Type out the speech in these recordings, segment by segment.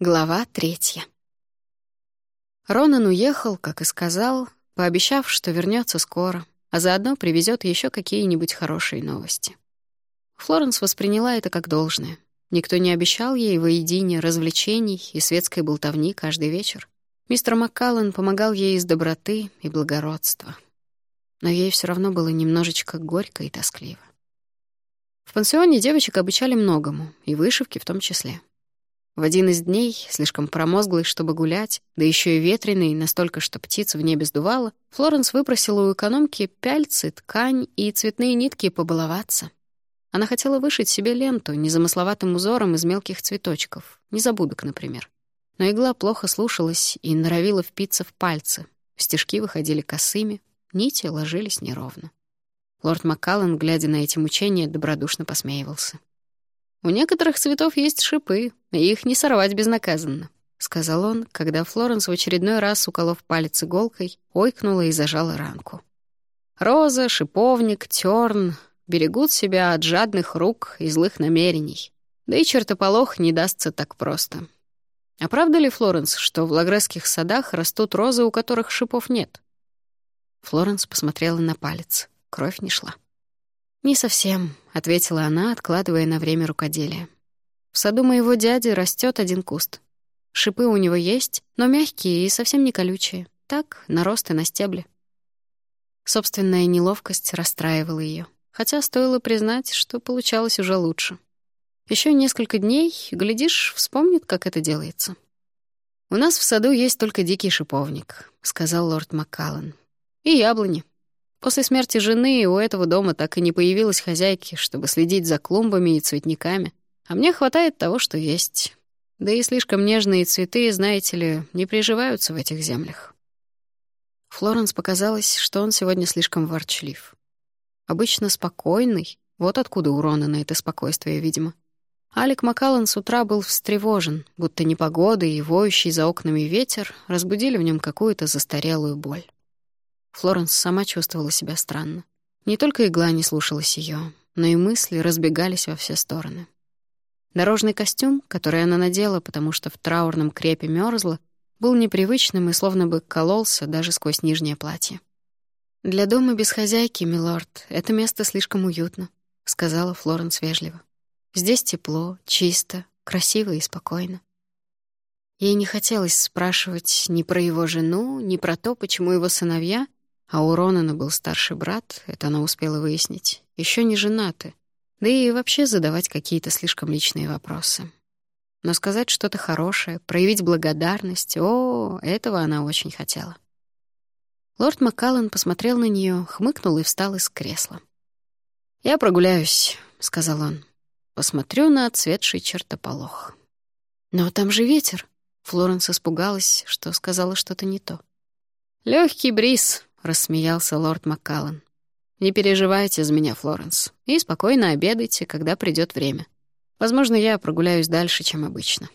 Глава третья. Ронан уехал, как и сказал, пообещав, что вернется скоро, а заодно привезет еще какие-нибудь хорошие новости. Флоренс восприняла это как должное. Никто не обещал ей воедине развлечений и светской болтовни каждый вечер. Мистер Маккаллан помогал ей из доброты и благородства. Но ей все равно было немножечко горько и тоскливо. В пансионе девочек обучали многому, и вышивке в том числе. В один из дней, слишком промозглый, чтобы гулять, да еще и ветреный, настолько, что птиц в небе сдувало, Флоренс выпросила у экономки пяльцы, ткань и цветные нитки побаловаться. Она хотела вышить себе ленту незамысловатым узором из мелких цветочков, незабудок, например. Но игла плохо слушалась и норовила впиться в пальцы. Стежки выходили косыми, нити ложились неровно. Лорд Маккаллан, глядя на эти мучения, добродушно посмеивался. «У некоторых цветов есть шипы, и их не сорвать безнаказанно», — сказал он, когда Флоренс в очередной раз, уколов палец иголкой, ойкнула и зажала ранку. «Роза, шиповник, терн берегут себя от жадных рук и злых намерений. Да и чертополох не дастся так просто. А правда ли, Флоренс, что в лагресских садах растут розы, у которых шипов нет?» Флоренс посмотрела на палец. Кровь не шла. «Не совсем», — ответила она, откладывая на время рукоделия. «В саду моего дяди растет один куст. Шипы у него есть, но мягкие и совсем не колючие. Так, наросты на стебле». Собственная неловкость расстраивала ее, хотя стоило признать, что получалось уже лучше. Еще несколько дней, глядишь, вспомнит, как это делается. «У нас в саду есть только дикий шиповник», — сказал лорд Маккаллан. «И яблони. После смерти жены у этого дома так и не появилось хозяйки, чтобы следить за клумбами и цветниками. А мне хватает того, что есть. Да и слишком нежные цветы, знаете ли, не приживаются в этих землях. Флоренс показалось, что он сегодня слишком ворчлив. Обычно спокойный, вот откуда у Ронана это спокойствие, видимо. Алик Маккаллан с утра был встревожен, будто непогода и воющий за окнами ветер разбудили в нем какую-то застарелую боль. Флоренс сама чувствовала себя странно. Не только игла не слушалась ее, но и мысли разбегались во все стороны. Дорожный костюм, который она надела, потому что в траурном крепе мерзла, был непривычным и словно бы кололся даже сквозь нижнее платье. «Для дома без хозяйки, милорд, это место слишком уютно», — сказала Флоренс вежливо. «Здесь тепло, чисто, красиво и спокойно». Ей не хотелось спрашивать ни про его жену, ни про то, почему его сыновья а у Ронана был старший брат, это она успела выяснить, еще не женаты. Да и вообще задавать какие-то слишком личные вопросы. Но сказать что-то хорошее, проявить благодарность, о, этого она очень хотела. Лорд Маккаллан посмотрел на нее, хмыкнул и встал из кресла. «Я прогуляюсь», — сказал он. «Посмотрю на отцветший чертополох». «Но там же ветер», — Флоренс испугалась, что сказала что-то не то. Легкий бриз», — рассмеялся лорд Маккаллан. «Не переживайте за меня, Флоренс, и спокойно обедайте, когда придет время. Возможно, я прогуляюсь дальше, чем обычно».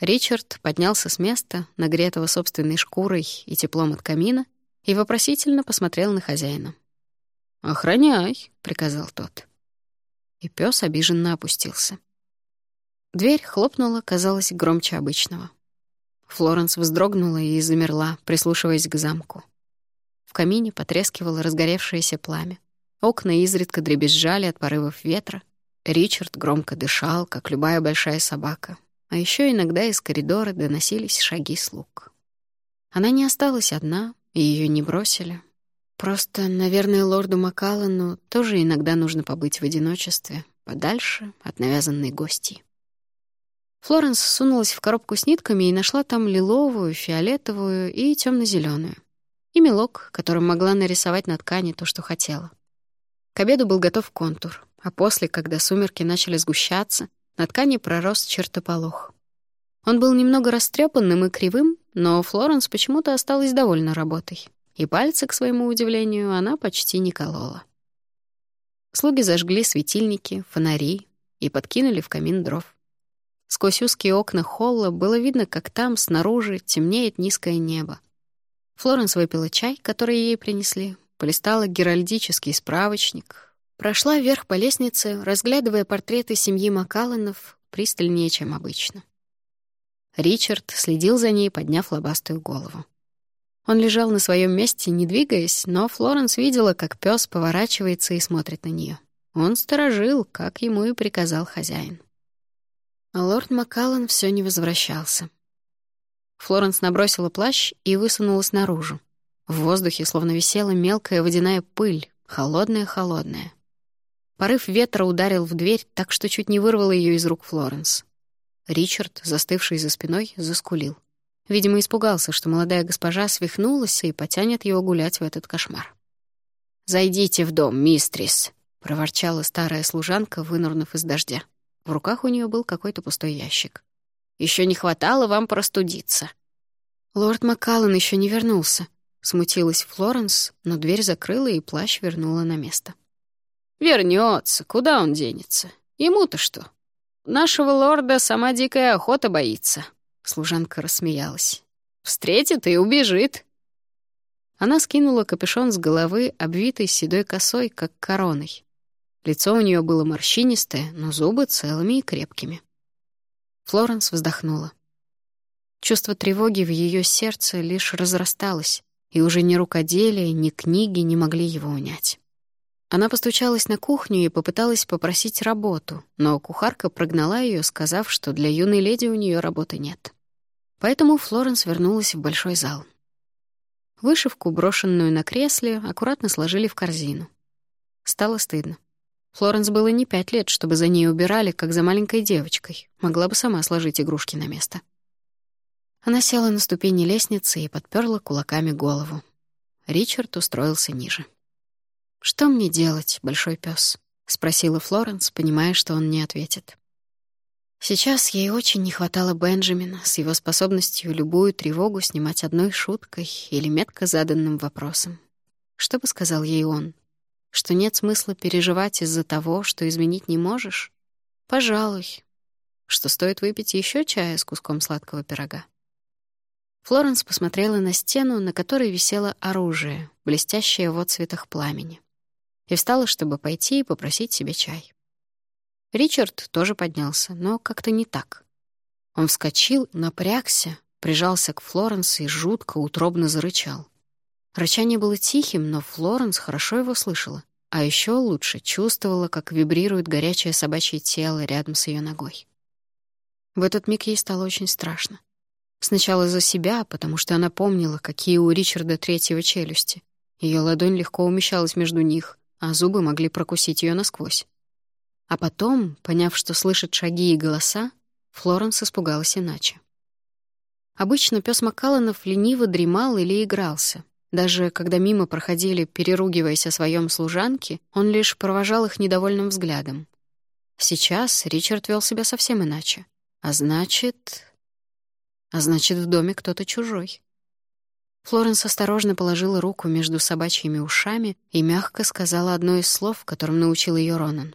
Ричард поднялся с места, нагретого собственной шкурой и теплом от камина, и вопросительно посмотрел на хозяина. «Охраняй», — приказал тот. И пес обиженно опустился. Дверь хлопнула, казалось, громче обычного. Флоренс вздрогнула и замерла, прислушиваясь к замку. В камине потрескивало разгоревшееся пламя. Окна изредка дребезжали от порывов ветра. Ричард громко дышал, как любая большая собака. А еще иногда из коридора доносились шаги слуг. Она не осталась одна, и ее не бросили. Просто, наверное, лорду Маккаллану тоже иногда нужно побыть в одиночестве, подальше от навязанной гости. Флоренс сунулась в коробку с нитками и нашла там лиловую, фиолетовую и темно зеленую и мелок, которым могла нарисовать на ткани то, что хотела. К обеду был готов контур, а после, когда сумерки начали сгущаться, на ткани пророс чертополох. Он был немного растрепанным и кривым, но Флоренс почему-то осталась довольна работой, и пальцы, к своему удивлению, она почти не колола. Слуги зажгли светильники, фонари и подкинули в камин дров. Сквозь узкие окна холла было видно, как там, снаружи, темнеет низкое небо. Флоренс выпила чай, который ей принесли, полистала геральдический справочник, прошла вверх по лестнице, разглядывая портреты семьи Маккалленов пристальнее, чем обычно. Ричард следил за ней, подняв лобастую голову. Он лежал на своем месте, не двигаясь, но Флоренс видела, как пес поворачивается и смотрит на нее. Он сторожил, как ему и приказал хозяин. А лорд Маккаллан все не возвращался. Флоренс набросила плащ и высунулась наружу. В воздухе словно висела мелкая водяная пыль, холодная-холодная. Порыв ветра ударил в дверь так, что чуть не вырвал ее из рук Флоренс. Ричард, застывший за спиной, заскулил. Видимо, испугался, что молодая госпожа свихнулась и потянет его гулять в этот кошмар. «Зайдите в дом, мистрис», — проворчала старая служанка, вынурнув из дождя. В руках у нее был какой-то пустой ящик. Еще не хватало вам простудиться». «Лорд Маккаллан еще не вернулся», — смутилась Флоренс, но дверь закрыла и плащ вернула на место. Вернется, куда он денется? Ему-то что? Нашего лорда сама дикая охота боится». Служанка рассмеялась. «Встретит и убежит». Она скинула капюшон с головы, обвитой седой косой, как короной. Лицо у нее было морщинистое, но зубы целыми и крепкими. Флоренс вздохнула. Чувство тревоги в ее сердце лишь разрасталось, и уже ни рукоделие, ни книги не могли его унять. Она постучалась на кухню и попыталась попросить работу, но кухарка прогнала ее, сказав, что для юной леди у нее работы нет. Поэтому Флоренс вернулась в большой зал. Вышивку, брошенную на кресле, аккуратно сложили в корзину. Стало стыдно. Флоренс было не пять лет, чтобы за ней убирали, как за маленькой девочкой. Могла бы сама сложить игрушки на место. Она села на ступени лестницы и подперла кулаками голову. Ричард устроился ниже. «Что мне делать, большой пес? спросила Флоренс, понимая, что он не ответит. Сейчас ей очень не хватало Бенджамина с его способностью любую тревогу снимать одной шуткой или метко заданным вопросом. Что бы сказал ей он? Что нет смысла переживать из-за того, что изменить не можешь? Пожалуй. Что стоит выпить еще чая с куском сладкого пирога? Флоренс посмотрела на стену, на которой висело оружие, блестящее в отцветах пламени, и встала, чтобы пойти и попросить себе чай. Ричард тоже поднялся, но как-то не так. Он вскочил, напрягся, прижался к Флоренс и жутко, утробно зарычал. Рычание было тихим, но Флоренс хорошо его слышала, а еще лучше чувствовала, как вибрирует горячее собачье тело рядом с ее ногой. В этот миг ей стало очень страшно. Сначала за себя, потому что она помнила, какие у Ричарда третьего челюсти. Ее ладонь легко умещалась между них, а зубы могли прокусить ее насквозь. А потом, поняв, что слышит шаги и голоса, Флоренс испугалась иначе. Обычно пес Маккалланов лениво дремал или игрался, даже когда мимо проходили, переругиваясь о своем служанке, он лишь провожал их недовольным взглядом. Сейчас Ричард вел себя совсем иначе. А значит... А значит, в доме кто-то чужой. Флоренс осторожно положила руку между собачьими ушами и мягко сказала одно из слов, которым научил ее Ронан.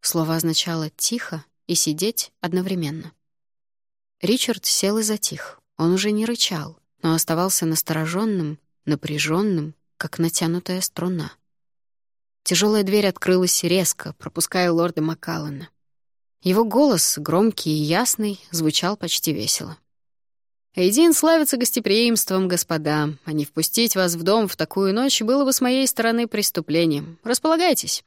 Слово означало «тихо» и «сидеть» одновременно. Ричард сел и затих. Он уже не рычал, но оставался настороженным напряженным, как натянутая струна. Тяжелая дверь открылась резко, пропуская лорда Маккаллана. Его голос, громкий и ясный, звучал почти весело. «Эйдин славится гостеприимством, господа, а не впустить вас в дом в такую ночь было бы с моей стороны преступлением. Располагайтесь.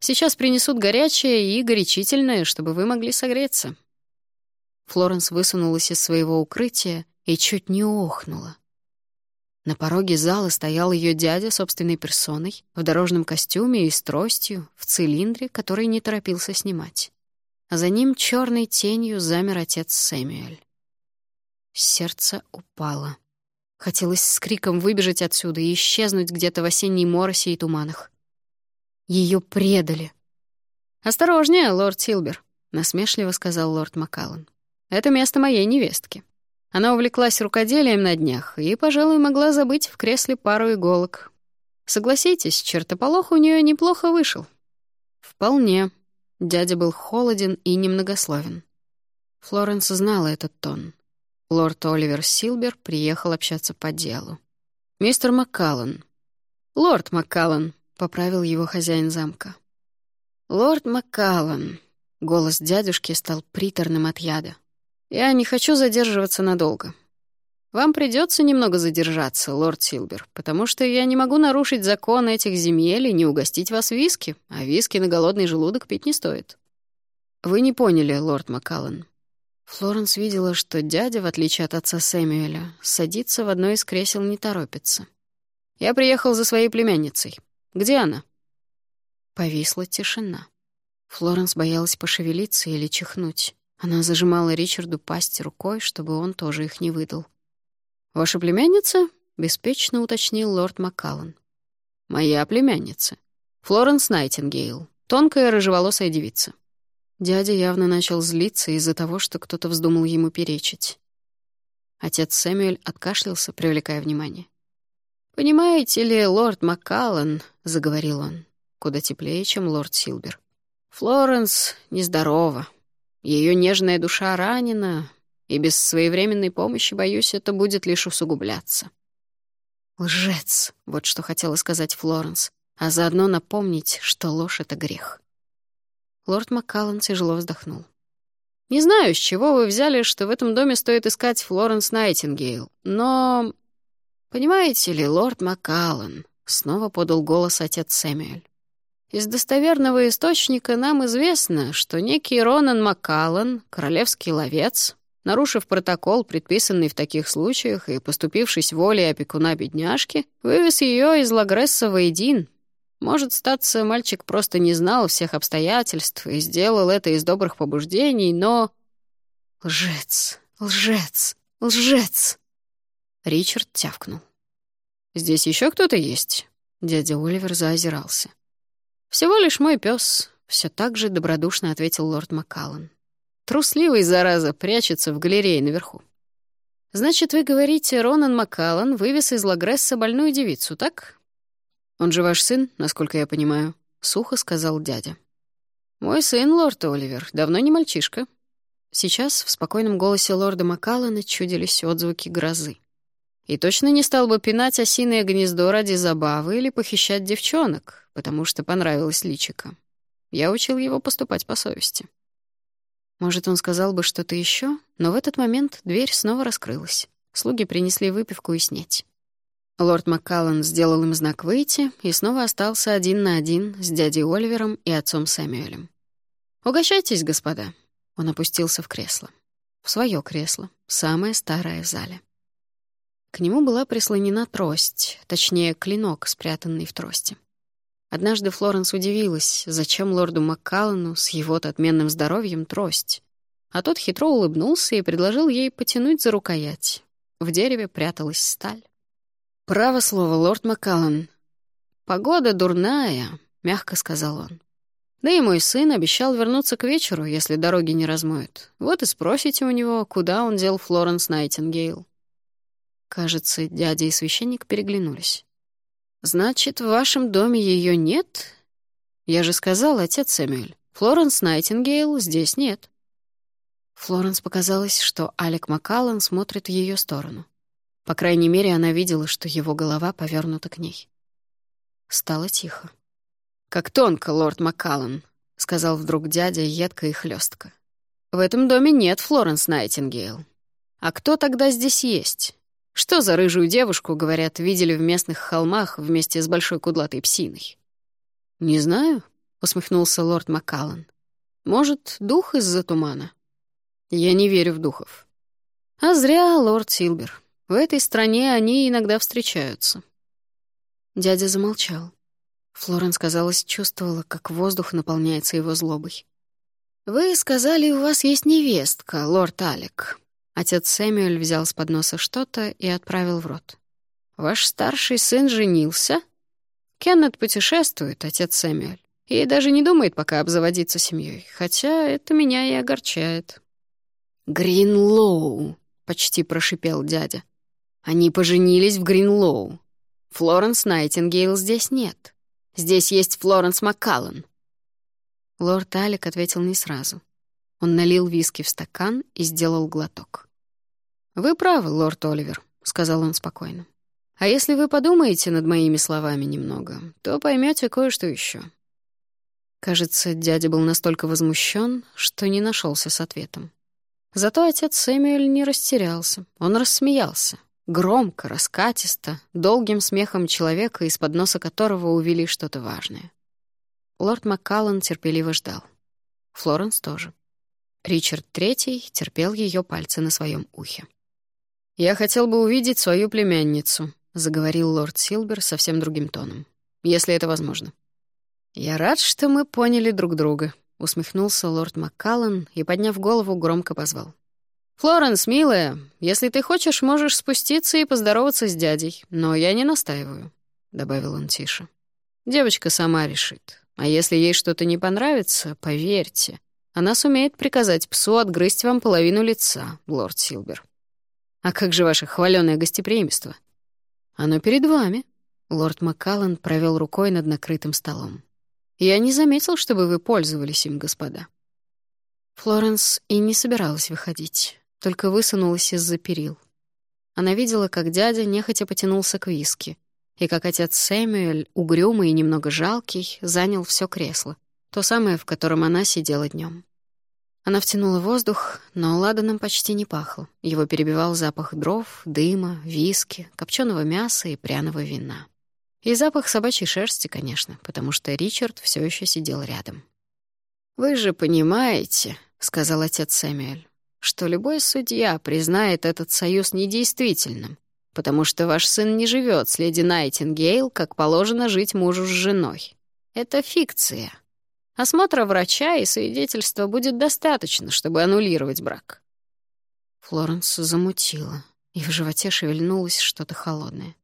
Сейчас принесут горячее и горячительное, чтобы вы могли согреться». Флоренс высунулась из своего укрытия и чуть не охнула. На пороге зала стоял ее дядя собственной персоной, в дорожном костюме и с тростью, в цилиндре, который не торопился снимать. А за ним черной тенью замер отец Сэмюэль. Сердце упало. Хотелось с криком выбежать отсюда и исчезнуть где-то в осенней моросе и туманах. Ее предали. «Осторожнее, лорд Силбер», — насмешливо сказал лорд Маккаллан. «Это место моей невестки». Она увлеклась рукоделием на днях и, пожалуй, могла забыть в кресле пару иголок. Согласитесь, чертополох у нее неплохо вышел. Вполне. Дядя был холоден и немногословен. Флоренс знала этот тон. Лорд Оливер Силбер приехал общаться по делу. «Мистер Маккаллан». «Лорд Маккаллан», — поправил его хозяин замка. «Лорд Маккаллан». Голос дядюшки стал приторным от яда. Я не хочу задерживаться надолго. Вам придется немного задержаться, лорд Силбер, потому что я не могу нарушить закон этих земель и не угостить вас виски, а виски на голодный желудок пить не стоит. Вы не поняли, лорд Маккаллан. Флоренс видела, что дядя, в отличие от отца Сэмюэля, садиться в одно из кресел не торопится. «Я приехал за своей племянницей. Где она?» Повисла тишина. Флоренс боялась пошевелиться или чихнуть. Она зажимала Ричарду пасть рукой, чтобы он тоже их не выдал. «Ваша племянница?» — беспечно уточнил лорд Маккаллан. «Моя племянница. Флоренс Найтингейл. Тонкая рыжеволосая девица. Дядя явно начал злиться из-за того, что кто-то вздумал ему перечить. Отец Сэмюэль откашлялся, привлекая внимание. «Понимаете ли, лорд Маккаллан», — заговорил он, куда теплее, чем лорд Силбер. «Флоренс нездорова. Ее нежная душа ранена, и без своевременной помощи, боюсь, это будет лишь усугубляться». «Лжец», — вот что хотела сказать Флоренс, а заодно напомнить, что ложь — это грех. Лорд Маккаллан тяжело вздохнул. «Не знаю, с чего вы взяли, что в этом доме стоит искать Флоренс Найтингейл, но... Понимаете ли, лорд Маккаллан...» — снова подал голос отец Сэмюэль. «Из достоверного источника нам известно, что некий Ронан Маккаллан, королевский ловец, нарушив протокол, предписанный в таких случаях и поступившись волей опекуна бедняжки, вывез ее из Лагресса в Эйдин, может, статься, мальчик просто не знал всех обстоятельств и сделал это из добрых побуждений, но... Лжец, лжец, лжец! Ричард тявкнул. «Здесь еще кто-то есть?» Дядя Оливер заозирался. «Всего лишь мой пес, все так же добродушно ответил лорд Маккаллан. «Трусливый, зараза, прячется в галерее наверху». «Значит, вы говорите, Ронан Маккаллан вывез из Лагресса больную девицу, так?» «Он же ваш сын, насколько я понимаю», — сухо сказал дядя. «Мой сын, лорд Оливер, давно не мальчишка». Сейчас в спокойном голосе лорда Маккаллана чудились отзвуки грозы. И точно не стал бы пинать осиное гнездо ради забавы или похищать девчонок, потому что понравилось личико. Я учил его поступать по совести. Может, он сказал бы что-то еще, но в этот момент дверь снова раскрылась. Слуги принесли выпивку и снеть. Лорд Маккаллан сделал им знак «выйти» и снова остался один на один с дядей Оливером и отцом Сэмюэлем. «Угощайтесь, господа». Он опустился в кресло. В свое кресло, самое старое в зале. К нему была прислонена трость, точнее, клинок, спрятанный в трости. Однажды Флоренс удивилась, зачем лорду Маккаллану с его-то отменным здоровьем трость. А тот хитро улыбнулся и предложил ей потянуть за рукоять. В дереве пряталась сталь. «Право слово, лорд Маккаллан. Погода дурная», — мягко сказал он. «Да и мой сын обещал вернуться к вечеру, если дороги не размоют. Вот и спросите у него, куда он дел Флоренс Найтингейл». Кажется, дядя и священник переглянулись. «Значит, в вашем доме ее нет?» «Я же сказал, отец Сэмюэль, Флоренс Найтингейл здесь нет». Флоренс показалось, что Алек Маккаллан смотрит в ее сторону. По крайней мере, она видела, что его голова повернута к ней. Стало тихо. «Как тонко, лорд Маккаллан», — сказал вдруг дядя едко и хлестко. «В этом доме нет Флоренс Найтингейл. А кто тогда здесь есть? Что за рыжую девушку, говорят, видели в местных холмах вместе с большой кудлатой псиной?» «Не знаю», — усмехнулся лорд Маккаллан. «Может, дух из-за тумана?» «Я не верю в духов». «А зря, лорд Силбер. В этой стране они иногда встречаются». Дядя замолчал. Флоренс, казалось, чувствовала, как воздух наполняется его злобой. «Вы сказали, у вас есть невестка, лорд Алек». Отец Сэмюэль взял с подноса что-то и отправил в рот. «Ваш старший сын женился?» «Кеннет путешествует, отец Сэмюэль, и даже не думает пока обзаводиться семьей, хотя это меня и огорчает». «Гринлоу», — почти прошипел дядя. Они поженились в Гринлоу. Флоренс Найтингейл здесь нет. Здесь есть Флоренс Маккаллан. Лорд Алик ответил не сразу. Он налил виски в стакан и сделал глоток. «Вы правы, лорд Оливер», — сказал он спокойно. «А если вы подумаете над моими словами немного, то поймете кое-что еще. Кажется, дядя был настолько возмущен, что не нашелся с ответом. Зато отец Сэмюэль не растерялся. Он рассмеялся. Громко, раскатисто, долгим смехом человека, из-под носа которого увели что-то важное. Лорд Маккаллан терпеливо ждал. Флоренс тоже. Ричард Третий терпел ее пальцы на своем ухе. «Я хотел бы увидеть свою племянницу», — заговорил лорд Силбер совсем другим тоном. «Если это возможно». «Я рад, что мы поняли друг друга», — усмехнулся лорд Маккаллан и, подняв голову, громко позвал. «Флоренс, милая, если ты хочешь, можешь спуститься и поздороваться с дядей, но я не настаиваю», — добавил он тише. «Девочка сама решит. А если ей что-то не понравится, поверьте, она сумеет приказать псу отгрызть вам половину лица, лорд Силбер. А как же ваше хваленое гостеприимство? Оно перед вами». Лорд Маккаллан провел рукой над накрытым столом. «Я не заметил, чтобы вы пользовались им, господа». Флоренс и не собиралась выходить только высунулась из-за перил. Она видела, как дядя нехотя потянулся к виски, и как отец Сэмюэль, угрюмый и немного жалкий, занял все кресло, то самое, в котором она сидела днем. Она втянула воздух, но ладаном почти не пахло. Его перебивал запах дров, дыма, виски, копченого мяса и пряного вина. И запах собачьей шерсти, конечно, потому что Ричард все еще сидел рядом. «Вы же понимаете», — сказал отец Сэмюэль, что любой судья признает этот союз недействительным, потому что ваш сын не живет с леди Найтингейл, как положено жить мужу с женой. Это фикция. Осмотра врача и свидетельства будет достаточно, чтобы аннулировать брак». Флоренс замутила, и в животе шевельнулось что-то холодное.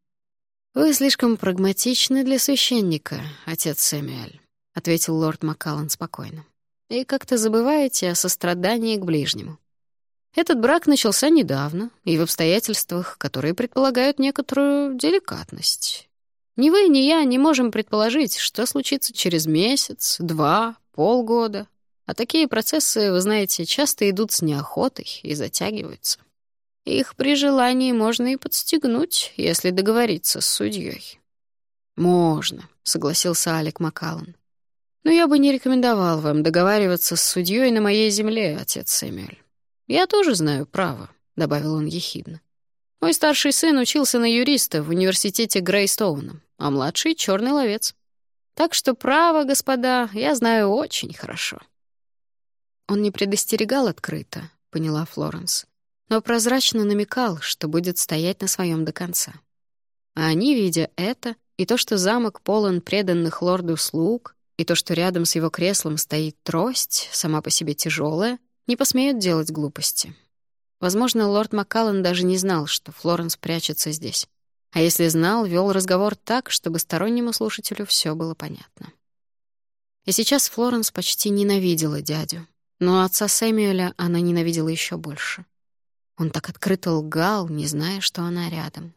«Вы слишком прагматичны для священника, отец Сэмюэль», — ответил лорд Маккаллан спокойно. «И как-то забываете о сострадании к ближнему. Этот брак начался недавно и в обстоятельствах, которые предполагают некоторую деликатность. Ни вы, ни я не можем предположить, что случится через месяц, два, полгода. А такие процессы, вы знаете, часто идут с неохотой и затягиваются. Их при желании можно и подстегнуть, если договориться с судьей. «Можно», — согласился Алек Маккаллан. «Но я бы не рекомендовал вам договариваться с судьей на моей земле, отец Сэмюэль. «Я тоже знаю право», — добавил он ехидно. «Мой старший сын учился на юриста в университете Грейстоуна, а младший — черный ловец. Так что право, господа, я знаю очень хорошо». Он не предостерегал открыто, поняла Флоренс, но прозрачно намекал, что будет стоять на своем до конца. А они, видя это, и то, что замок полон преданных лорду слуг, и то, что рядом с его креслом стоит трость, сама по себе тяжелая, не посмеют делать глупости. Возможно, лорд Маккаллан даже не знал, что Флоренс прячется здесь. А если знал, вел разговор так, чтобы стороннему слушателю все было понятно. И сейчас Флоренс почти ненавидела дядю, но отца Сэмюэля она ненавидела еще больше. Он так открыто лгал, не зная, что она рядом.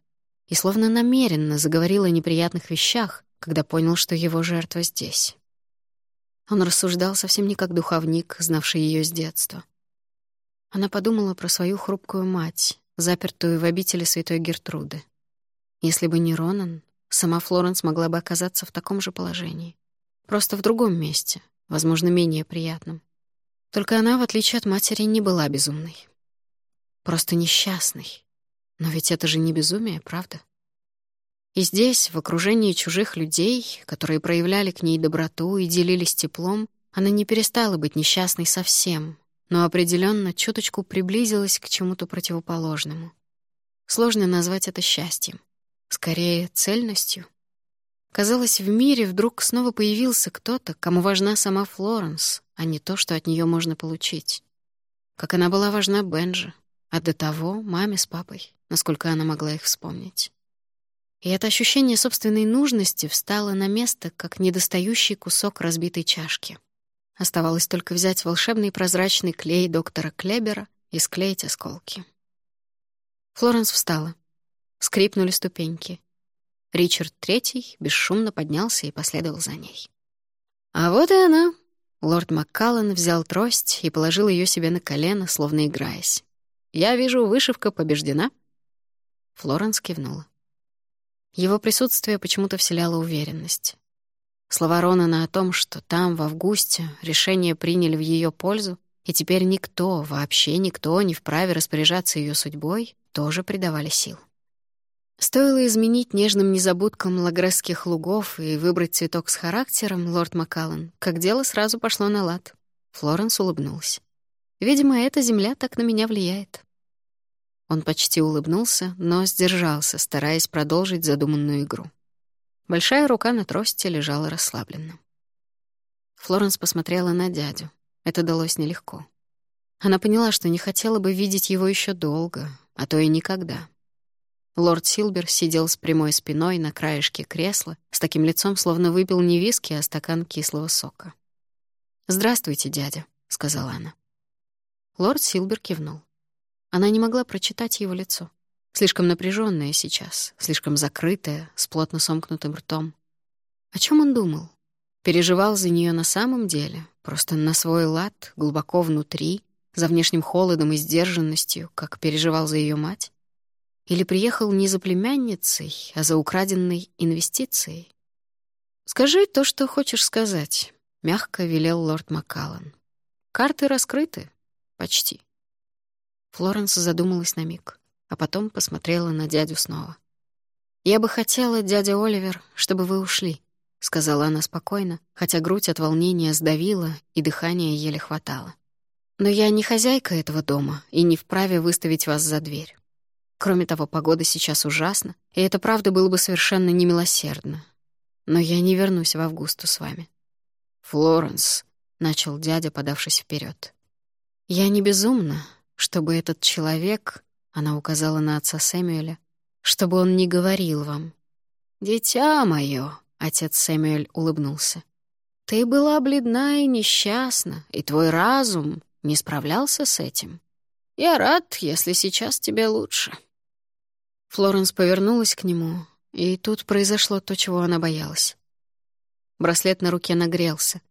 И словно намеренно заговорил о неприятных вещах, когда понял, что его жертва здесь. Он рассуждал совсем не как духовник, знавший ее с детства. Она подумала про свою хрупкую мать, запертую в обители святой Гертруды. Если бы не Ронан, сама Флоренс могла бы оказаться в таком же положении. Просто в другом месте, возможно, менее приятном. Только она, в отличие от матери, не была безумной. Просто несчастной. Но ведь это же не безумие, правда? И здесь, в окружении чужих людей, которые проявляли к ней доброту и делились теплом, она не перестала быть несчастной совсем, но определенно чуточку приблизилась к чему-то противоположному. Сложно назвать это счастьем. Скорее, цельностью. Казалось, в мире вдруг снова появился кто-то, кому важна сама Флоренс, а не то, что от нее можно получить. Как она была важна Бенджи, а до того — маме с папой, насколько она могла их вспомнить. И это ощущение собственной нужности встало на место, как недостающий кусок разбитой чашки. Оставалось только взять волшебный прозрачный клей доктора Клебера и склеить осколки. Флоренс встала. Скрипнули ступеньки. Ричард Третий бесшумно поднялся и последовал за ней. А вот и она. Лорд Маккаллан взял трость и положил ее себе на колено, словно играясь. «Я вижу, вышивка побеждена». Флоренс кивнула. Его присутствие почему-то вселяло уверенность. Слова Ронана о том, что там, в августе, решение приняли в ее пользу, и теперь никто, вообще никто не вправе распоряжаться ее судьбой, тоже придавали сил. Стоило изменить нежным незабудкам лагресских лугов и выбрать цветок с характером, лорд Маккаллан, как дело сразу пошло на лад. Флоренс улыбнулась. «Видимо, эта земля так на меня влияет». Он почти улыбнулся, но сдержался, стараясь продолжить задуманную игру. Большая рука на трости лежала расслабленно. Флоренс посмотрела на дядю. Это далось нелегко. Она поняла, что не хотела бы видеть его еще долго, а то и никогда. Лорд Силбер сидел с прямой спиной на краешке кресла, с таким лицом, словно выпил не виски, а стакан кислого сока. «Здравствуйте, дядя», — сказала она. Лорд Силбер кивнул. Она не могла прочитать его лицо. Слишком напряженное сейчас, слишком закрытое, с плотно сомкнутым ртом. О чем он думал? Переживал за нее на самом деле, просто на свой лад, глубоко внутри, за внешним холодом и сдержанностью, как переживал за ее мать? Или приехал не за племянницей, а за украденной инвестицией? «Скажи то, что хочешь сказать», — мягко велел лорд Маккаллан. «Карты раскрыты? Почти». Флоренс задумалась на миг, а потом посмотрела на дядю снова. «Я бы хотела, дядя Оливер, чтобы вы ушли», — сказала она спокойно, хотя грудь от волнения сдавила и дыхания еле хватало. «Но я не хозяйка этого дома и не вправе выставить вас за дверь. Кроме того, погода сейчас ужасна, и это правда было бы совершенно немилосердно. Но я не вернусь в августу с вами. «Флоренс», — начал дядя, подавшись вперед. «Я не безумна, чтобы этот человек...» — она указала на отца Сэмюэля. «Чтобы он не говорил вам». «Дитя мое», — отец Сэмюэль улыбнулся. «Ты была бледна и несчастна, и твой разум не справлялся с этим. Я рад, если сейчас тебе лучше». Флоренс повернулась к нему, и тут произошло то, чего она боялась. Браслет на руке нагрелся.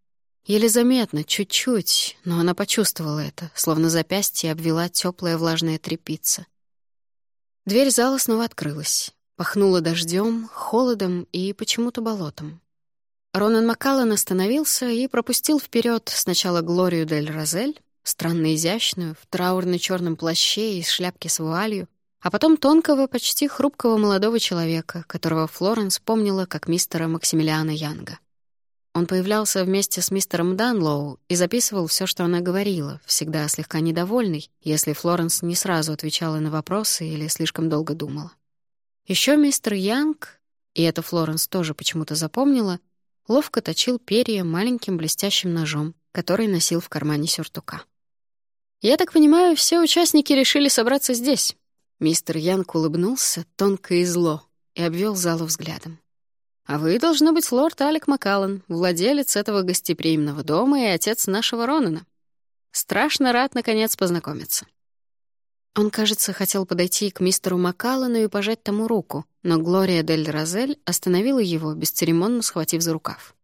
Еле заметно, чуть-чуть, но она почувствовала это, словно запястье обвела теплая влажная тряпица. Дверь зала снова открылась. Пахнуло дождем, холодом и почему-то болотом. Ронан Маккаллан остановился и пропустил вперед сначала Глорию дель Розель, странно изящную, в траурно черном плаще и шляпке с вуалью, а потом тонкого, почти хрупкого молодого человека, которого Флоренс помнила как мистера Максимилиана Янга. Он появлялся вместе с мистером Данлоу и записывал все, что она говорила, всегда слегка недовольный, если Флоренс не сразу отвечала на вопросы или слишком долго думала. Еще мистер Янг, и это Флоренс тоже почему-то запомнила, ловко точил перья маленьким блестящим ножом, который носил в кармане сюртука. «Я так понимаю, все участники решили собраться здесь», Мистер Янг улыбнулся тонко и зло и обвел залу взглядом. «А вы, должно быть, лорд Алек Маккаллан, владелец этого гостеприимного дома и отец нашего Ронана. Страшно рад, наконец, познакомиться». Он, кажется, хотел подойти к мистеру Маккаллану и пожать тому руку, но Глория Дель Розель остановила его, бесцеремонно схватив за рукав.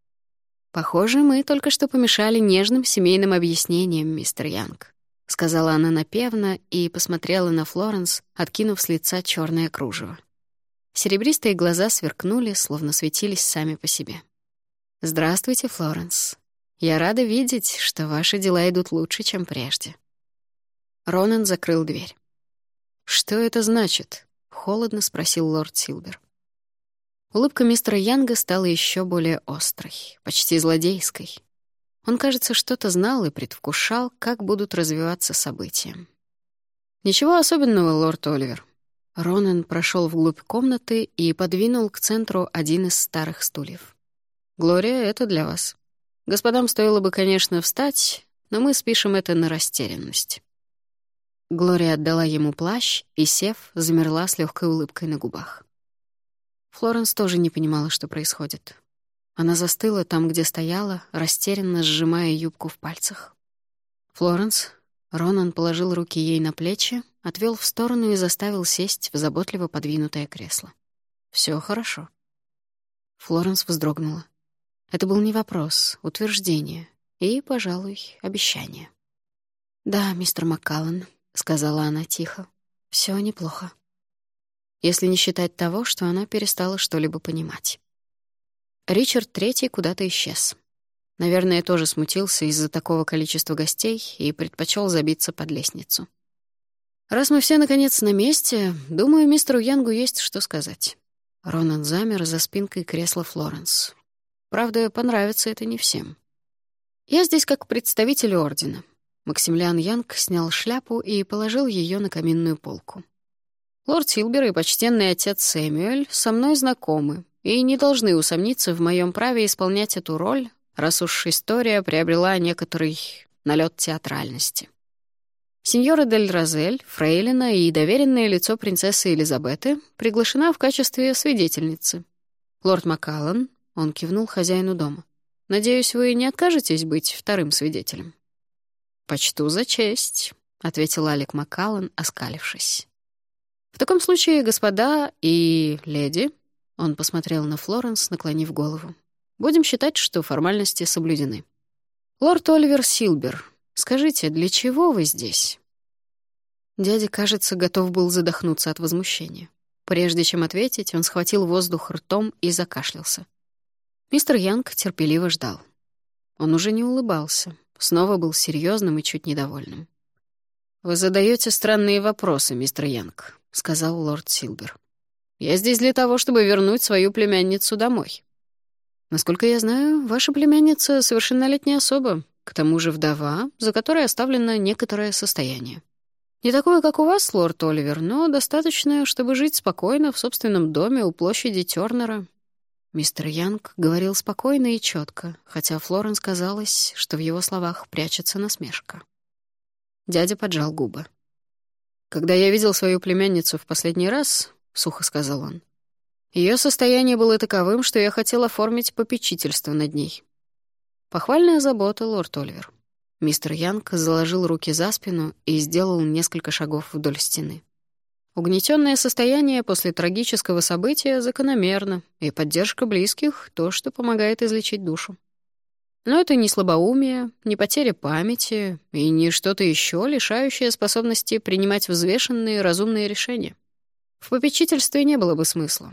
«Похоже, мы только что помешали нежным семейным объяснениям, мистер Янг сказала она напевно и посмотрела на Флоренс, откинув с лица черное кружево. Серебристые глаза сверкнули, словно светились сами по себе. «Здравствуйте, Флоренс. Я рада видеть, что ваши дела идут лучше, чем прежде». Ронан закрыл дверь. «Что это значит?» — холодно спросил лорд Силбер. Улыбка мистера Янга стала еще более острой, почти злодейской. Он, кажется, что-то знал и предвкушал, как будут развиваться события. «Ничего особенного, лорд Оливер». Ронан прошел вглубь комнаты и подвинул к центру один из старых стульев. «Глория, это для вас. Господам стоило бы, конечно, встать, но мы спишем это на растерянность». Глория отдала ему плащ и, сев, замерла с легкой улыбкой на губах. Флоренс тоже не понимала, что происходит. Она застыла там, где стояла, растерянно сжимая юбку в пальцах. «Флоренс?» Ронан положил руки ей на плечи, отвел в сторону и заставил сесть в заботливо подвинутое кресло. Все хорошо». Флоренс вздрогнула. Это был не вопрос, утверждение и, пожалуй, обещание. «Да, мистер Маккаллан», — сказала она тихо, — «всё неплохо». Если не считать того, что она перестала что-либо понимать. Ричард Третий куда-то исчез. Наверное, тоже смутился из-за такого количества гостей и предпочел забиться под лестницу. Раз мы все, наконец, на месте, думаю, мистеру Янгу есть что сказать. Ронан замер за спинкой кресла Флоренс. Правда, понравится это не всем. Я здесь как представитель ордена. Максимилиан Янг снял шляпу и положил ее на каминную полку. Лорд Силбер и почтенный отец Сэмюэль со мной знакомы и не должны усомниться в моем праве исполнять эту роль, раз уж история приобрела некоторый налет театральности. Сеньора Дель Розель, фрейлина и доверенное лицо принцессы Элизабеты приглашена в качестве свидетельницы. Лорд Маккаллан, он кивнул хозяину дома, «Надеюсь, вы не откажетесь быть вторым свидетелем?» «Почту за честь», — ответил Алек Маккаллан, оскалившись. «В таком случае, господа и леди», — он посмотрел на Флоренс, наклонив голову, «будем считать, что формальности соблюдены. Лорд Оливер Силбер, скажите, для чего вы здесь?» Дядя, кажется, готов был задохнуться от возмущения. Прежде чем ответить, он схватил воздух ртом и закашлялся. Мистер Янг терпеливо ждал. Он уже не улыбался, снова был серьезным и чуть недовольным. «Вы задаете странные вопросы, мистер Янг», — сказал лорд Силбер. «Я здесь для того, чтобы вернуть свою племянницу домой». «Насколько я знаю, ваша племянница совершеннолетняя особа, к тому же вдова, за которой оставлено некоторое состояние. Не такое, как у вас, лорд Оливер, но достаточное, чтобы жить спокойно в собственном доме у площади Тёрнера. Мистер Янг говорил спокойно и четко, хотя Флоренс казалось, что в его словах прячется насмешка. Дядя поджал губы. «Когда я видел свою племянницу в последний раз», — сухо сказал он, ее состояние было таковым, что я хотел оформить попечительство над ней. Похвальная забота, лорд Оливер. Мистер Янг заложил руки за спину и сделал несколько шагов вдоль стены. Угнетенное состояние после трагического события закономерно, и поддержка близких — то, что помогает излечить душу. Но это не слабоумие, не потеря памяти и не что-то еще, лишающее способности принимать взвешенные разумные решения. В попечительстве не было бы смысла.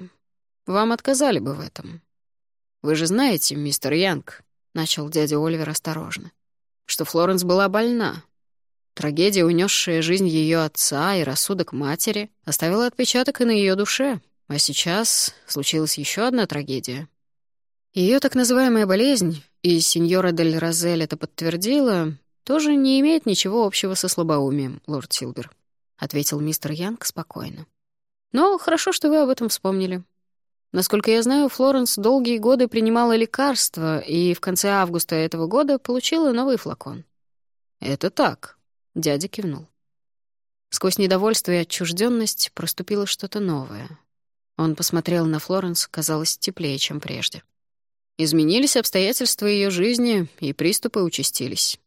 Вам отказали бы в этом. «Вы же знаете, мистер Янг», — начал дядя Оливер осторожно, что Флоренс была больна. Трагедия, унесшая жизнь ее отца и рассудок матери, оставила отпечаток и на ее душе. А сейчас случилась еще одна трагедия. Ее так называемая болезнь, и сеньора Дель Розель это подтвердила, тоже не имеет ничего общего со слабоумием, лорд Силбер, — ответил мистер Янг спокойно. Но хорошо, что вы об этом вспомнили. Насколько я знаю, Флоренс долгие годы принимала лекарства и в конце августа этого года получила новый флакон. «Это так», — дядя кивнул. Сквозь недовольство и отчужденность проступило что-то новое. Он посмотрел на Флоренс, казалось, теплее, чем прежде. Изменились обстоятельства ее жизни, и приступы участились.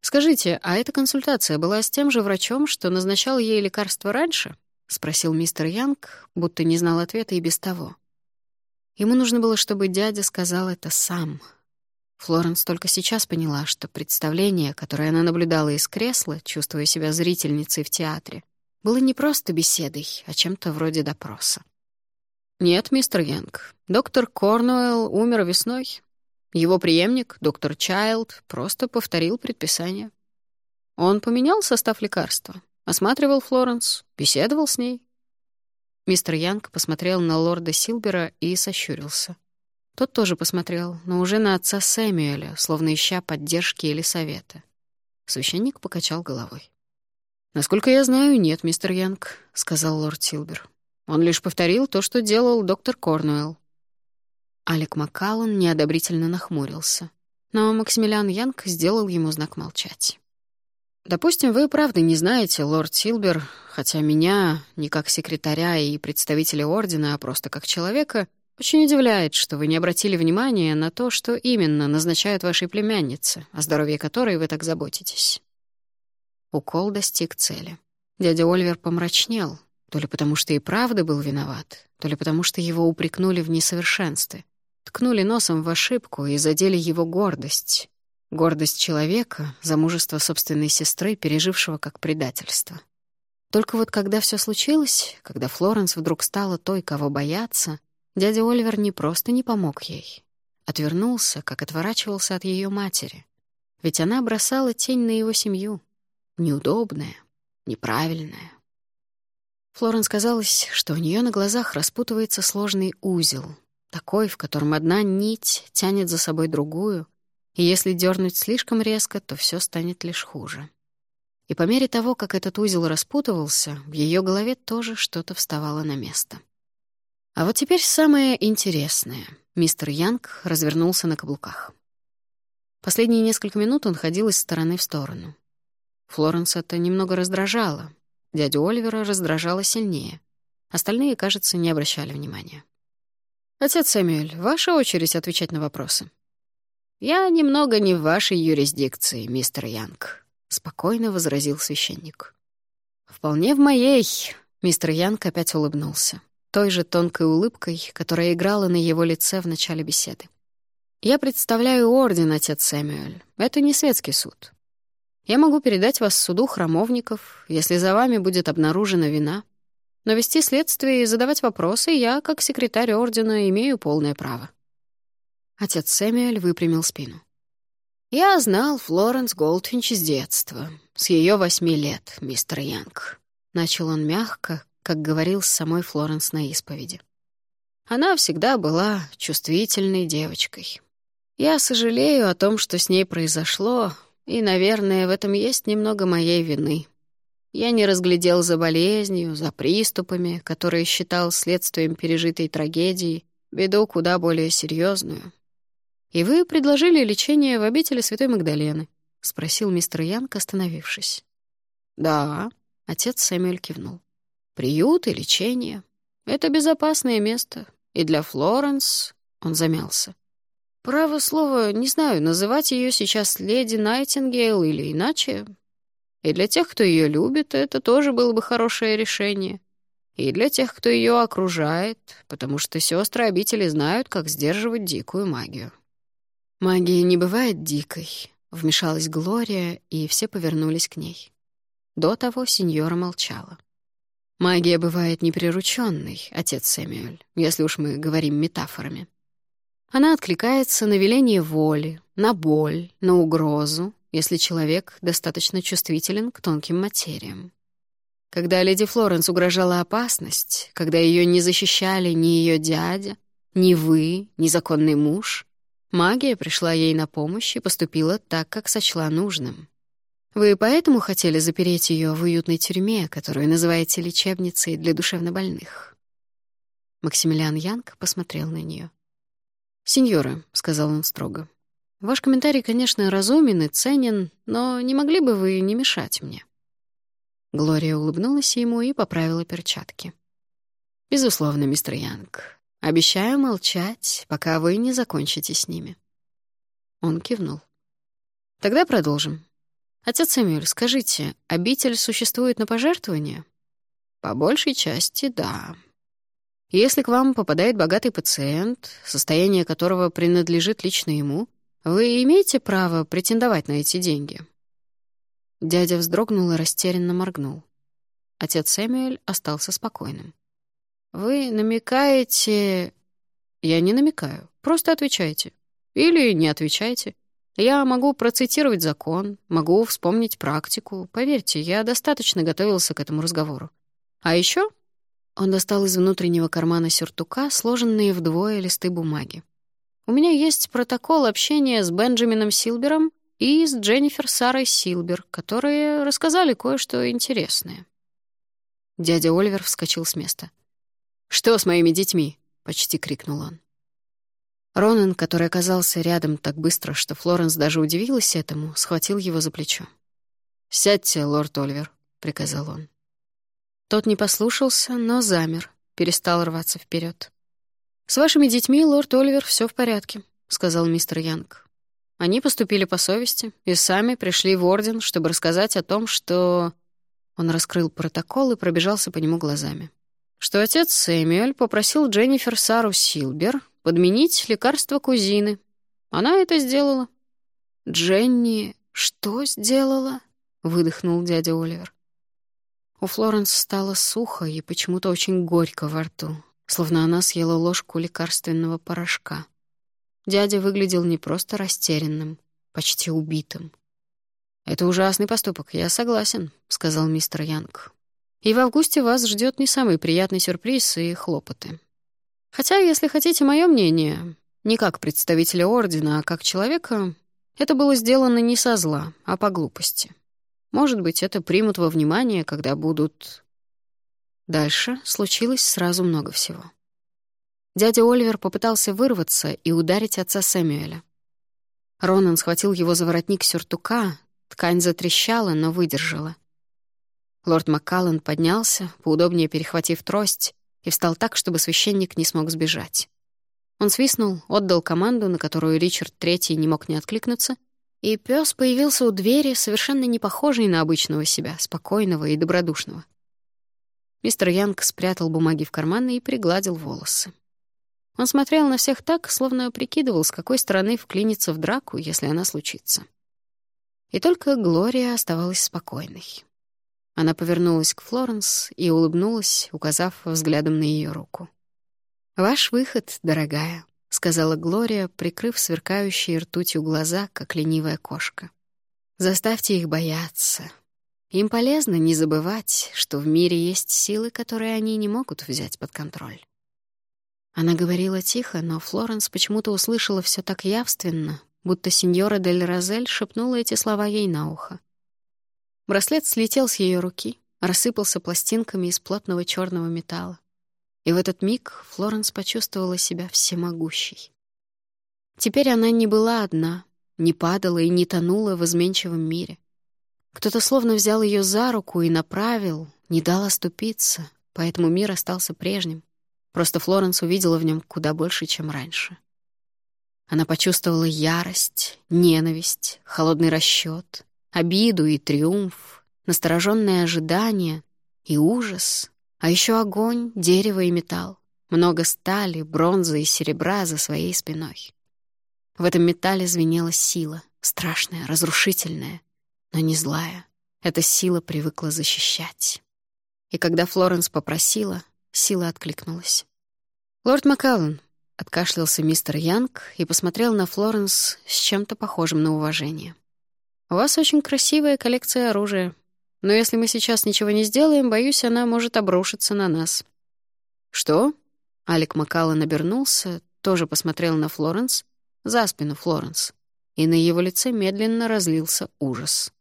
«Скажите, а эта консультация была с тем же врачом, что назначал ей лекарства раньше?» — спросил мистер Янг, будто не знал ответа и без того. Ему нужно было, чтобы дядя сказал это сам. Флоренс только сейчас поняла, что представление, которое она наблюдала из кресла, чувствуя себя зрительницей в театре, было не просто беседой, а чем-то вроде допроса. «Нет, мистер Янг, доктор Корнуэлл умер весной. Его преемник, доктор Чайлд, просто повторил предписание. Он поменял состав лекарства, Осматривал Флоренс, беседовал с ней. Мистер Янг посмотрел на лорда Силбера и сощурился. Тот тоже посмотрел, но уже на отца Сэмюэля, словно ища поддержки или совета. Священник покачал головой. «Насколько я знаю, нет, мистер Янг», — сказал лорд Силбер. «Он лишь повторил то, что делал доктор Корнуэлл». Алек Маккаллан неодобрительно нахмурился, но Максимилиан Янг сделал ему знак молчать. Допустим, вы правда не знаете, лорд Силбер, хотя меня, не как секретаря и представителя ордена, а просто как человека, очень удивляет, что вы не обратили внимания на то, что именно назначают вашей племяннице, о здоровье которой вы так заботитесь. Укол достиг цели. Дядя Ольвер помрачнел, то ли потому, что и правда был виноват, то ли потому, что его упрекнули в несовершенстве, ткнули носом в ошибку и задели его гордость, Гордость человека, замужество собственной сестры, пережившего как предательство. Только вот когда все случилось, когда Флоренс вдруг стала той, кого бояться, дядя Оливер не просто не помог ей. отвернулся, как отворачивался от ее матери. Ведь она бросала тень на его семью. Неудобная, неправильная. Флоренс казалось, что у нее на глазах распутывается сложный узел, такой, в котором одна нить тянет за собой другую, и если дернуть слишком резко, то все станет лишь хуже. И по мере того, как этот узел распутывался, в ее голове тоже что-то вставало на место. А вот теперь самое интересное. Мистер Янг развернулся на каблуках. Последние несколько минут он ходил из стороны в сторону. Флоренс это немного раздражало, Дядю Оливера раздражало сильнее. Остальные, кажется, не обращали внимания. «Отец Сэмюэль, ваша очередь отвечать на вопросы». «Я немного не в вашей юрисдикции, мистер Янг», — спокойно возразил священник. «Вполне в моей», — мистер Янг опять улыбнулся, той же тонкой улыбкой, которая играла на его лице в начале беседы. «Я представляю орден, отец Сэмюэль. Это не светский суд. Я могу передать вас суду храмовников, если за вами будет обнаружена вина. Но вести следствие и задавать вопросы я, как секретарь ордена, имею полное право». Отец Сэмюэль выпрямил спину. «Я знал Флоренс Голдфинч с детства, с ее восьми лет, мистер Янг». Начал он мягко, как говорил с самой Флоренс на исповеди. Она всегда была чувствительной девочкой. Я сожалею о том, что с ней произошло, и, наверное, в этом есть немного моей вины. Я не разглядел за болезнью, за приступами, которые считал следствием пережитой трагедии, беду куда более серьезную. «И вы предложили лечение в обители Святой Магдалены?» — спросил мистер Янг, остановившись. «Да», — отец Сэмюэль кивнул. «Приют и лечение. Это безопасное место. И для Флоренс...» — он замялся. Право слово, не знаю, называть ее сейчас леди Найтингейл или иначе. И для тех, кто ее любит, это тоже было бы хорошее решение. И для тех, кто ее окружает, потому что сестры обители знают, как сдерживать дикую магию. «Магия не бывает дикой», — вмешалась Глория, и все повернулись к ней. До того сеньора молчала. «Магия бывает неприрученной, отец Сэмюэль, если уж мы говорим метафорами. Она откликается на веление воли, на боль, на угрозу, если человек достаточно чувствителен к тонким материям. Когда леди Флоренс угрожала опасность, когда ее не защищали ни ее дядя, ни вы, ни законный муж, магия пришла ей на помощь и поступила так, как сочла нужным. Вы поэтому хотели запереть ее в уютной тюрьме, которую называете лечебницей для душевнобольных? Максимилиан Янг посмотрел на нее. «Сеньора», — сказал он строго, — «ваш комментарий, конечно, разумен и ценен, но не могли бы вы не мешать мне?» Глория улыбнулась ему и поправила перчатки. «Безусловно, мистер Янг. Обещаю молчать, пока вы не закончите с ними». Он кивнул. «Тогда продолжим. Отец Сэмюэль, скажите, обитель существует на пожертвования?» «По большей части, да», если к вам попадает богатый пациент, состояние которого принадлежит лично ему, вы имеете право претендовать на эти деньги?» Дядя вздрогнул и растерянно моргнул. Отец Сэмюэль остался спокойным. «Вы намекаете...» «Я не намекаю. Просто отвечайте. Или не отвечайте. Я могу процитировать закон, могу вспомнить практику. Поверьте, я достаточно готовился к этому разговору. А еще он достал из внутреннего кармана сюртука сложенные вдвое листы бумаги. «У меня есть протокол общения с Бенджамином Силбером и с Дженнифер Сарой Силбер, которые рассказали кое-что интересное». Дядя Оливер вскочил с места. «Что с моими детьми?» — почти крикнул он. Ронан, который оказался рядом так быстро, что Флоренс даже удивилась этому, схватил его за плечо. «Сядьте, лорд Оливер», — приказал он. Тот не послушался, но замер, перестал рваться вперед. «С вашими детьми, лорд Оливер, все в порядке», — сказал мистер Янг. Они поступили по совести и сами пришли в Орден, чтобы рассказать о том, что... Он раскрыл протокол и пробежался по нему глазами. Что отец Сэмюэль попросил Дженнифер Сару Силбер подменить лекарство кузины. Она это сделала. «Дженни что сделала?» — выдохнул дядя Оливер. У Флоренс стало сухо и почему-то очень горько во рту, словно она съела ложку лекарственного порошка. дядя выглядел не просто растерянным, почти убитым. «Это ужасный поступок, я согласен», — сказал мистер Янг. «И в августе вас ждет не самый приятный сюрприз и хлопоты. Хотя, если хотите мое мнение, не как представителя Ордена, а как человека, это было сделано не со зла, а по глупости. Может быть, это примут во внимание, когда будут... Дальше случилось сразу много всего. Дядя Оливер попытался вырваться и ударить отца Сэмюэля. Ронан схватил его за воротник сюртука, ткань затрещала, но выдержала. Лорд Маккаллан поднялся, поудобнее перехватив трость, и встал так, чтобы священник не смог сбежать. Он свистнул, отдал команду, на которую Ричард Третий не мог не откликнуться, и пес появился у двери, совершенно не похожий на обычного себя, спокойного и добродушного. Мистер Янг спрятал бумаги в карманы и пригладил волосы. Он смотрел на всех так, словно прикидывал, с какой стороны вклиниться в драку, если она случится. И только Глория оставалась спокойной. Она повернулась к Флоренс и улыбнулась, указав взглядом на ее руку. «Ваш выход, дорогая», — сказала Глория, прикрыв сверкающие ртутью глаза, как ленивая кошка. «Заставьте их бояться. Им полезно не забывать, что в мире есть силы, которые они не могут взять под контроль». Она говорила тихо, но Флоренс почему-то услышала все так явственно, будто сеньора Дель Розель шепнула эти слова ей на ухо. Браслет слетел с ее руки, рассыпался пластинками из плотного черного металла. И в этот миг Флоренс почувствовала себя всемогущей. Теперь она не была одна, не падала и не тонула в изменчивом мире. Кто-то словно взял ее за руку и направил, не дал оступиться, поэтому мир остался прежним. Просто Флоренс увидела в нем куда больше, чем раньше. Она почувствовала ярость, ненависть, холодный расчет, обиду и триумф, настороженное ожидание и ужас, а еще огонь, дерево и металл, много стали, бронзы и серебра за своей спиной. В этом металле звенела сила, страшная, разрушительная, но не злая. Эта сила привыкла защищать. И когда Флоренс попросила, Сила откликнулась. «Лорд Маккаллан», — откашлялся мистер Янг и посмотрел на Флоренс с чем-то похожим на уважение. «У вас очень красивая коллекция оружия, но если мы сейчас ничего не сделаем, боюсь, она может обрушиться на нас». «Что?» — Алик Маккаллан обернулся, тоже посмотрел на Флоренс, за спину Флоренс, и на его лице медленно разлился ужас.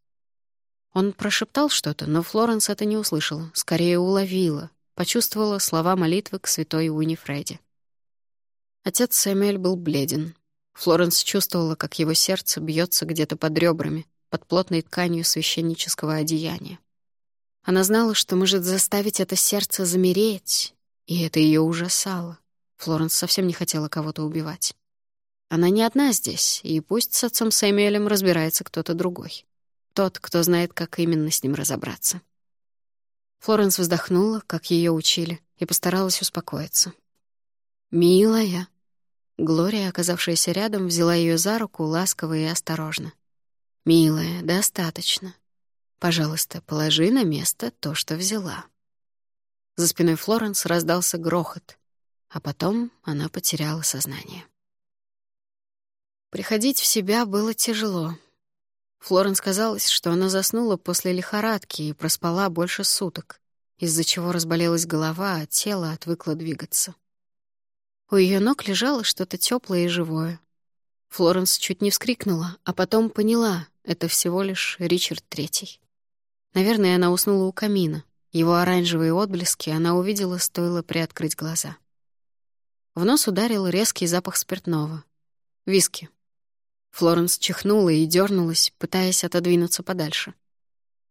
Он прошептал что-то, но Флоренс это не услышала, скорее уловила, почувствовала слова молитвы к святой Уинифреде. Отец Сэмюэль был бледен. Флоренс чувствовала, как его сердце бьется где-то под ребрами, под плотной тканью священнического одеяния. Она знала, что может заставить это сердце замереть, и это ее ужасало. Флоренс совсем не хотела кого-то убивать. Она не одна здесь, и пусть с отцом Сэмюэлем разбирается кто-то другой. Тот, кто знает, как именно с ним разобраться. Флоренс вздохнула, как ее учили, и постаралась успокоиться. «Милая». Глория, оказавшаяся рядом, взяла ее за руку ласково и осторожно. «Милая, достаточно. Пожалуйста, положи на место то, что взяла». За спиной Флоренс раздался грохот, а потом она потеряла сознание. Приходить в себя было тяжело. Флоренс казалось, что она заснула после лихорадки и проспала больше суток, из-за чего разболелась голова, а тело отвыкло двигаться. У ее ног лежало что-то теплое и живое. Флоренс чуть не вскрикнула, а потом поняла — это всего лишь Ричард Третий. Наверное, она уснула у камина. Его оранжевые отблески она увидела, стоило приоткрыть глаза. В нос ударил резкий запах спиртного. Виски. Флоренс чихнула и дернулась, пытаясь отодвинуться подальше.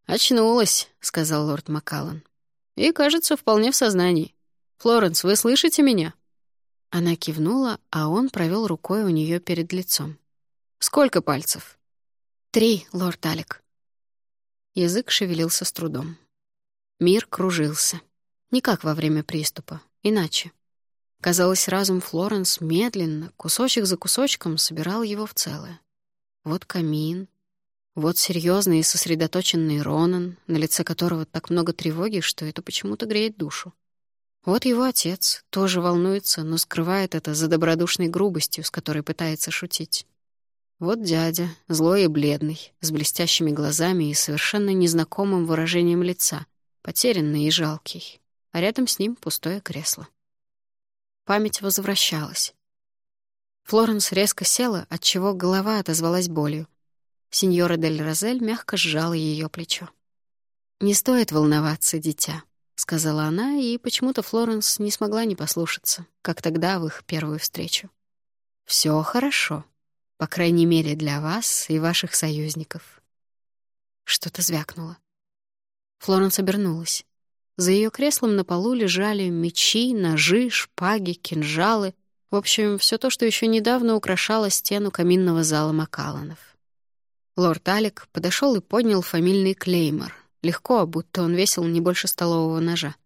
«Очнулась», — сказал лорд Маккаллан. «И, кажется, вполне в сознании. Флоренс, вы слышите меня?» Она кивнула, а он провел рукой у нее перед лицом. «Сколько пальцев?» «Три, лорд Алик». Язык шевелился с трудом. Мир кружился. Не как во время приступа, иначе. Казалось, разум Флоренс медленно, кусочек за кусочком, собирал его в целое. Вот камин, вот серьезный и сосредоточенный Ронан, на лице которого так много тревоги, что это почему-то греет душу. Вот его отец тоже волнуется, но скрывает это за добродушной грубостью, с которой пытается шутить. Вот дядя, злой и бледный, с блестящими глазами и совершенно незнакомым выражением лица, потерянный и жалкий, а рядом с ним пустое кресло. Память возвращалась. Флоренс резко села, отчего голова отозвалась болью. Сеньора Дель Розель мягко сжала ее плечо. «Не стоит волноваться, дитя», — сказала она, и почему-то Флоренс не смогла не послушаться, как тогда в их первую встречу. Все хорошо, по крайней мере для вас и ваших союзников». Что-то звякнуло. Флоренс обернулась. За ее креслом на полу лежали мечи, ножи, шпаги, кинжалы, в общем, все то, что еще недавно украшало стену каминного зала Макаланов. Лорд Алик подошел и поднял фамильный клеймор, Легко, будто он весил не больше столового ножа.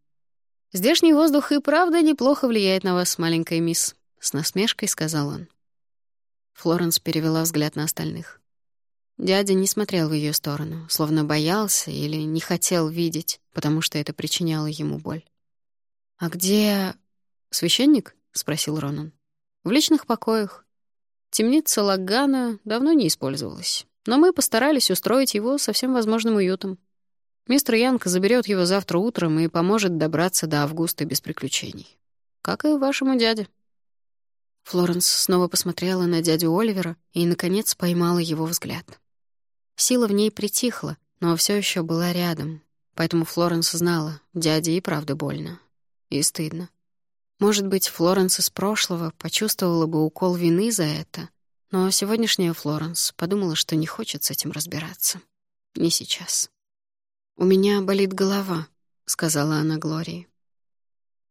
«Здешний воздух и правда неплохо влияет на вас, маленькая мисс», — с насмешкой сказал он. Флоренс перевела взгляд на остальных. Дядя не смотрел в ее сторону, словно боялся или не хотел видеть, потому что это причиняло ему боль. «А где...» «Священник?» — спросил Ронан. «В личных покоях. Темница Лагана давно не использовалась, но мы постарались устроить его со всем возможным уютом. Мистер Янг заберет его завтра утром и поможет добраться до Августа без приключений. Как и вашему дяде». Флоренс снова посмотрела на дядю Оливера и, наконец, поймала его взгляд. Сила в ней притихла, но все еще была рядом, поэтому Флоренс знала, дяде и правда больно. И стыдно. Может быть, Флоренс из прошлого почувствовала бы укол вины за это, но сегодняшняя Флоренс подумала, что не хочет с этим разбираться. Не сейчас. «У меня болит голова», — сказала она Глории.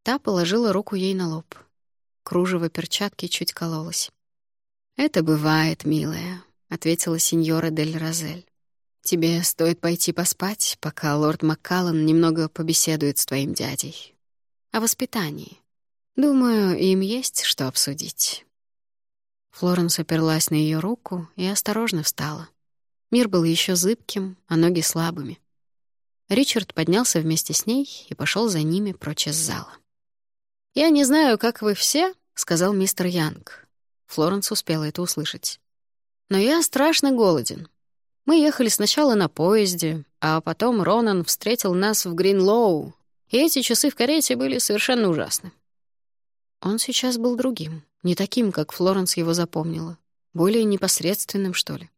Та положила руку ей на лоб. Кружево перчатки чуть кололось. «Это бывает, милая», — ответила сеньора Дель Розель. «Тебе стоит пойти поспать, пока лорд Маккаллан немного побеседует с твоим дядей. О воспитании. Думаю, им есть что обсудить». Флоренс оперлась на ее руку и осторожно встала. Мир был еще зыбким, а ноги слабыми. Ричард поднялся вместе с ней и пошел за ними прочь из зала. «Я не знаю, как вы все», — сказал мистер Янг. Флоренс успела это услышать. «Но я страшно голоден. Мы ехали сначала на поезде, а потом Ронан встретил нас в Гринлоу, и эти часы в карете были совершенно ужасны». Он сейчас был другим, не таким, как Флоренс его запомнила, более непосредственным, что ли.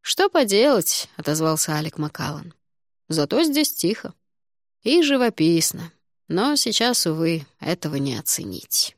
«Что поделать?» — отозвался Алик Маккаллан. Зато здесь тихо. И живописно. Но сейчас, увы, этого не оценить.